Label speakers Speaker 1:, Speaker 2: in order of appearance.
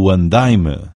Speaker 1: o andaime.